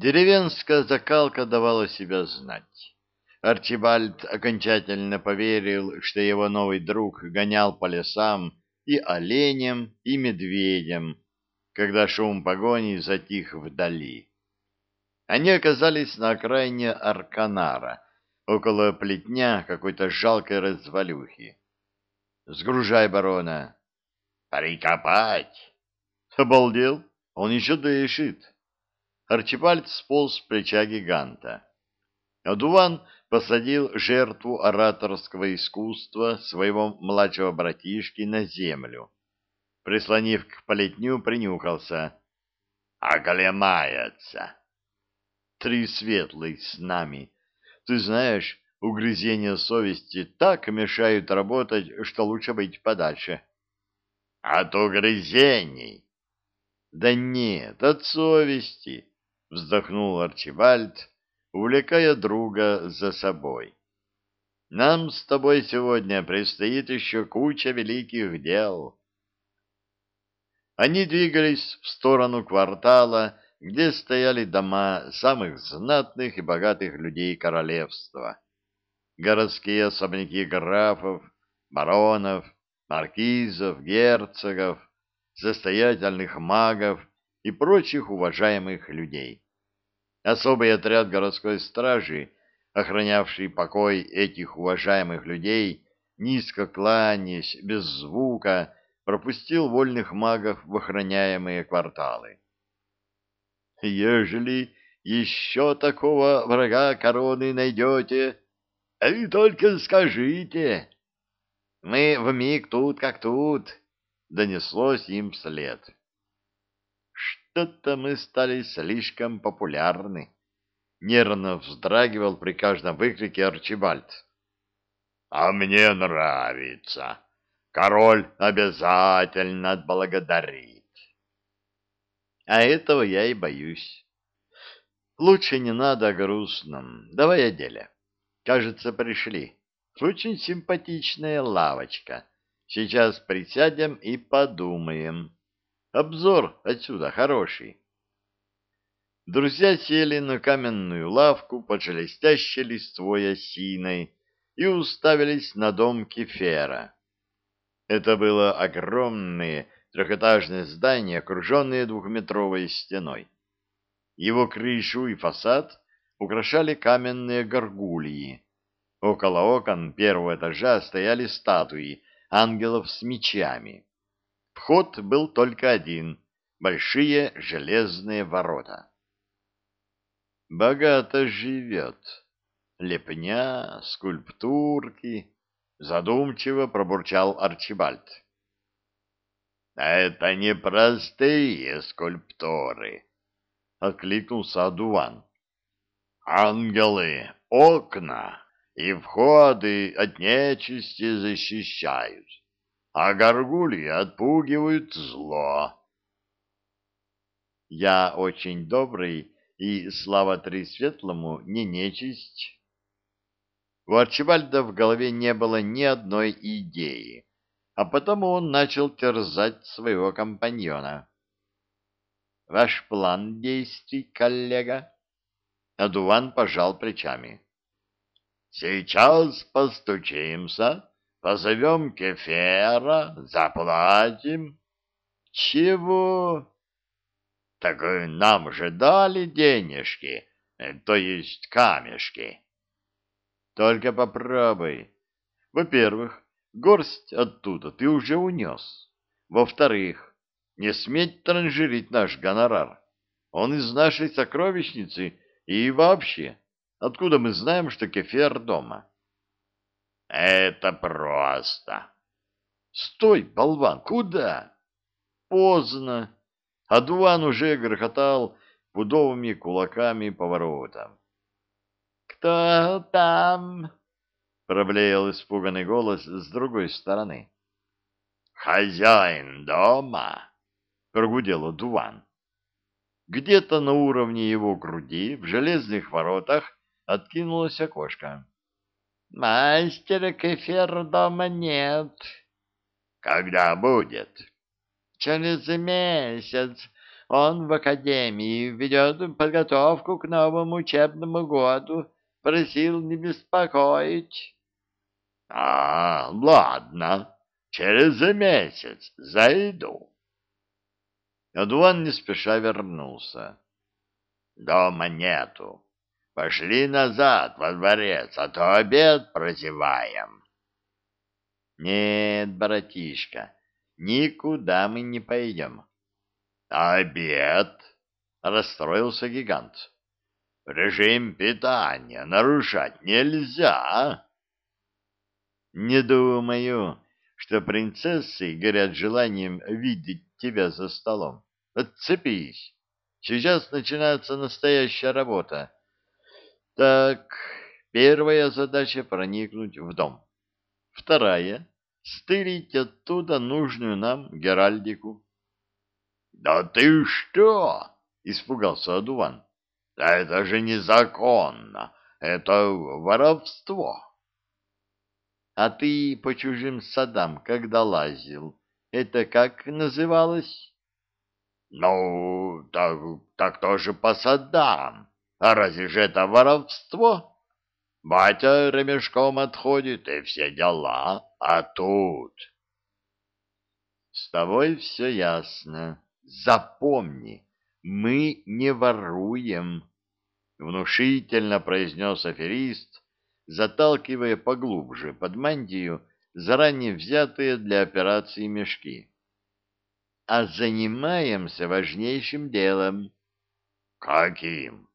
Деревенская закалка давала себя знать. Арчибальд окончательно поверил, что его новый друг гонял по лесам и оленям, и медведям, когда шум погони затих вдали. Они оказались на окраине Арканара, около плетня какой-то жалкой развалюхи. «Сгружай барона!» «Прикопать!» «Обалдел? Он еще дышит!» Арчибальд сполз с плеча гиганта. Адуван посадил жертву ораторского искусства своего младшего братишки на землю. Прислонив к полетню, принюхался. «Оклемается!» «Три светлый с нами. Ты знаешь, угрызения совести так мешают работать, что лучше быть подальше». «От угрызений!» «Да нет, от совести!» — вздохнул Арчибальд, увлекая друга за собой. «Нам с тобой сегодня предстоит еще куча великих дел». Они двигались в сторону квартала, где стояли дома самых знатных и богатых людей королевства. Городские особняки графов, баронов, маркизов, герцогов, состоятельных магов и прочих уважаемых людей. Особый отряд городской стражи, охранявший покой этих уважаемых людей, низко кланяясь, без звука, пропустил вольных магов в охраняемые кварталы. «Ежели еще такого врага короны найдете, а только скажите. Мы вмиг тут как тут», — донеслось им вслед. Что-то мы стали слишком популярны. Нервно вздрагивал при каждом выкрике Арчибальд. — А мне нравится. Король обязательно отблагодарит. — А этого я и боюсь. Лучше не надо о грустном. Давай о деле. Кажется, пришли. Очень симпатичная лавочка. Сейчас присядем и подумаем. Обзор отсюда хороший. Друзья сели на каменную лавку под шелестящей листвой осиной и уставились на дом Кефера. Это было огромное трехэтажное здание, окруженное двухметровой стеной. Его крышу и фасад украшали каменные горгульи. Около окон первого этажа стояли статуи ангелов с мечами. Вход был только один — большие железные ворота. Богато живет. Лепня, скульптурки, задумчиво пробурчал Арчибальд. Это не простые скульптуры, откликнулся Адуван. Ангелы, окна и входы от нечисти защищают а горгульи отпугивают зло. Я очень добрый, и, слава Тресветлому, не нечисть. У Арчибальда в голове не было ни одной идеи, а потому он начал терзать своего компаньона. — Ваш план действий, коллега? Адуван пожал плечами. — Сейчас постучимся Позовем Кефера, заплатим. Чего? Так нам же дали денежки, то есть камешки. Только попробуй. Во-первых, горсть оттуда ты уже унес. Во-вторых, не сметь транжирить наш гонорар. Он из нашей сокровищницы и вообще. Откуда мы знаем, что Кефер дома? Это просто. Стой, болван, куда? Поздно. Адуан уже грохотал пудовыми кулаками по воротам. «Кто там?» — проблеял испуганный голос с другой стороны. «Хозяин дома!» — прогудел Адуан. Где-то на уровне его груди в железных воротах откинулось окошко. Мастера Кефир дома нет. Когда будет? Через месяц. Он в академии ведет подготовку к новому учебному году. Просил не беспокоить. — А, ладно, через месяц зайду. Адуан не спеша вернулся. — Дома нету. Пошли назад во дворец, а то обед прозеваем. — Нет, братишка, никуда мы не пойдем. — Обед? — расстроился гигант. — Режим питания нарушать нельзя. — Не думаю, что принцессы горят желанием видеть тебя за столом. Отцепись. Сейчас начинается настоящая работа. Так, первая задача — проникнуть в дом. Вторая — стырить оттуда нужную нам Геральдику. — Да ты что? — испугался Адуван. — Это же незаконно. Это воровство. — А ты по чужим садам когда лазил, это как называлось? — Ну, так, так тоже по садам. А разве же это воровство? Батя ремешком отходит, и все дела, а тут... С тобой все ясно. Запомни, мы не воруем, — внушительно произнес аферист, заталкивая поглубже под мантию заранее взятые для операции мешки. А занимаемся важнейшим делом. — Каким?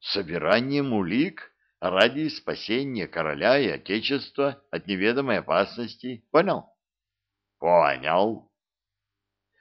Собиранием улик ради спасения короля и отечества от неведомой опасности. Понял? Понял.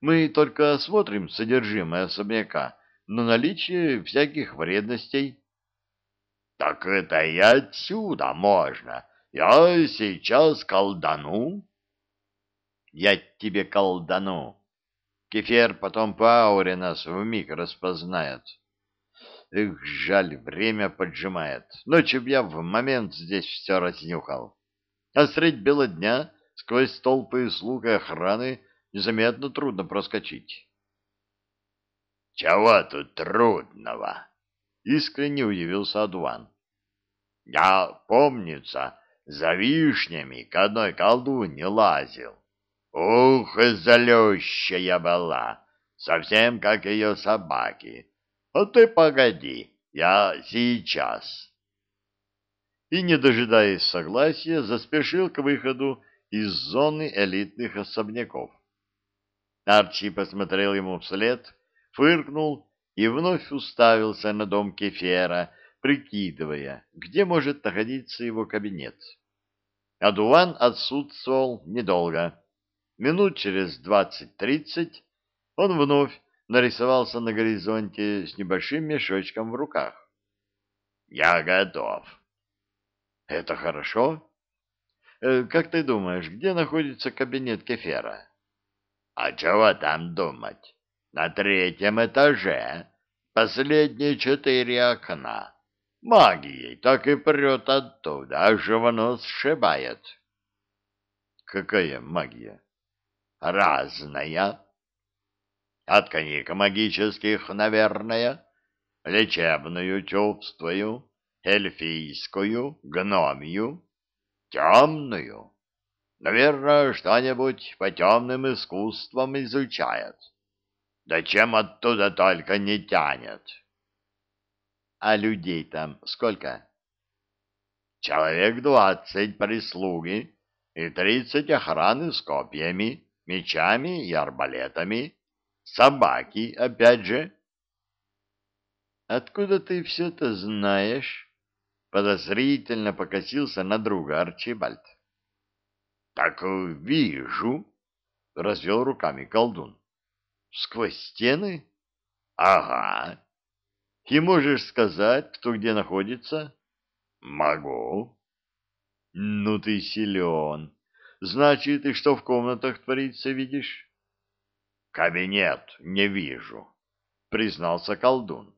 Мы только осмотрим содержимое особняка на наличие всяких вредностей. Так это и отсюда можно. Я сейчас колдану. Я тебе колдану. Кефир потом по ауре нас вмиг распознает. Эх, жаль, время поджимает. Ночью б я в момент здесь все разнюхал. А средь бела дня сквозь толпы слуг и охраны незаметно трудно проскочить. — Чего тут трудного? — искренне удивился Адуан. — Я, помнится, за вишнями к одной колдуне лазил. Ух, залющая была, совсем как ее собаки. А ты погоди, я сейчас. И, не дожидаясь согласия, заспешил к выходу из зоны элитных особняков. Арчи посмотрел ему вслед, фыркнул и вновь уставился на дом Кефера, прикидывая, где может находиться его кабинет. Адуан отсутствовал недолго. Минут через двадцать-тридцать он вновь нарисовался на горизонте с небольшим мешочком в руках. «Я готов». «Это хорошо. Э, как ты думаешь, где находится кабинет Кефера?» «А чего там думать? На третьем этаже. Последние четыре окна. Магией так и прет оттуда, аж в нос сшибает». «Какая магия?» «Разная» от коньяк магических, наверное, лечебную чувствую, эльфийскую, гномию, темную. Наверное, что-нибудь по темным искусствам изучает. Да чем оттуда только не тянет. А людей там сколько? Человек двадцать прислуги и тридцать охраны с копьями, мечами и арбалетами. Собаки, опять же. Откуда ты все это знаешь? Подозрительно покосился на друга Арчибальд. Так вижу, развел руками колдун. Сквозь стены? Ага. И можешь сказать, кто где находится? Могу. Ну ты силен. Значит, и что в комнатах творится, видишь? Кабинет не вижу, признался колдун.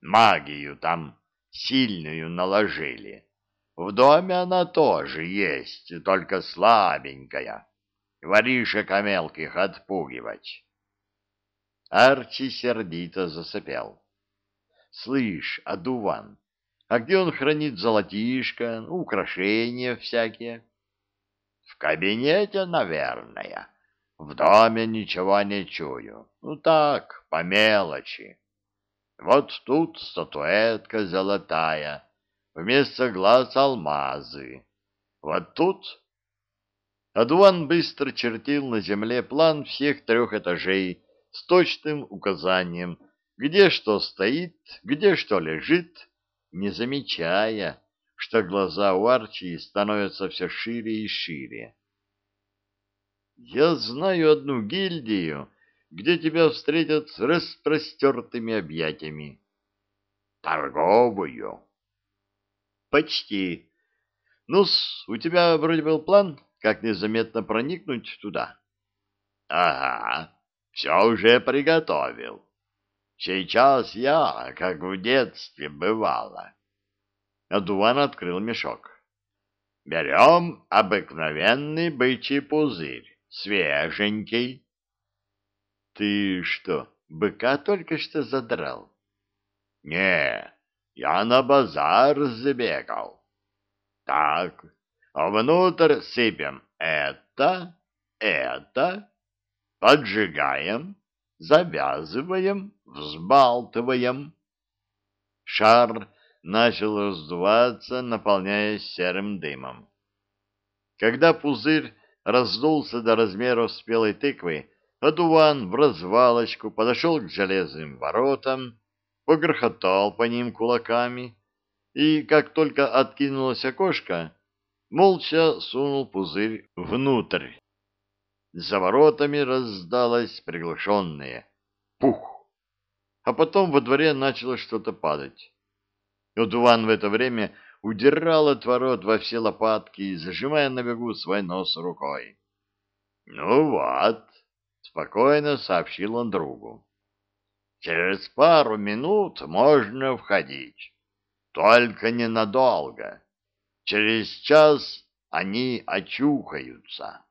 Магию там сильную наложили. В доме она тоже есть, только слабенькая. Воришек мелких отпугивать. Арчи сердито засопел. — Слышь, одуван, а где он хранит золотишко, украшения всякие? — В кабинете, наверное. В доме ничего не чую. Ну так, по мелочи. Вот тут статуэтка золотая, вместо глаз алмазы. Вот тут... Адуан быстро чертил на земле план всех трех этажей с точным указанием, где что стоит, где что лежит, не замечая, что глаза у Арчи становятся все шире и шире. Я знаю одну гильдию, где тебя встретят с распростертыми объятиями. Торговую? Почти. ну у тебя вроде был план, как незаметно проникнуть туда. Ага, все уже приготовил. Сейчас я, как в детстве бывало. Адуван открыл мешок. Берем обыкновенный бычий пузырь свеженький. Ты что, быка только что задрал? Не, я на базар забегал. Так, а внутрь сыпем это, это, поджигаем, завязываем, взбалтываем. Шар начал раздуваться, наполняясь серым дымом. Когда пузырь раздулся до размеров спелой тыквы, одуван в развалочку подошел к железным воротам, погрохотал по ним кулаками и, как только откинулось окошко, молча сунул пузырь внутрь. За воротами раздалось приглушенное «пух», а потом во дворе начало что-то падать. Одуван в это время удирал от ворот во все лопатки, зажимая на бегу свой нос рукой. — Ну вот, — спокойно сообщил он другу. — Через пару минут можно входить. Только ненадолго. Через час они очухаются.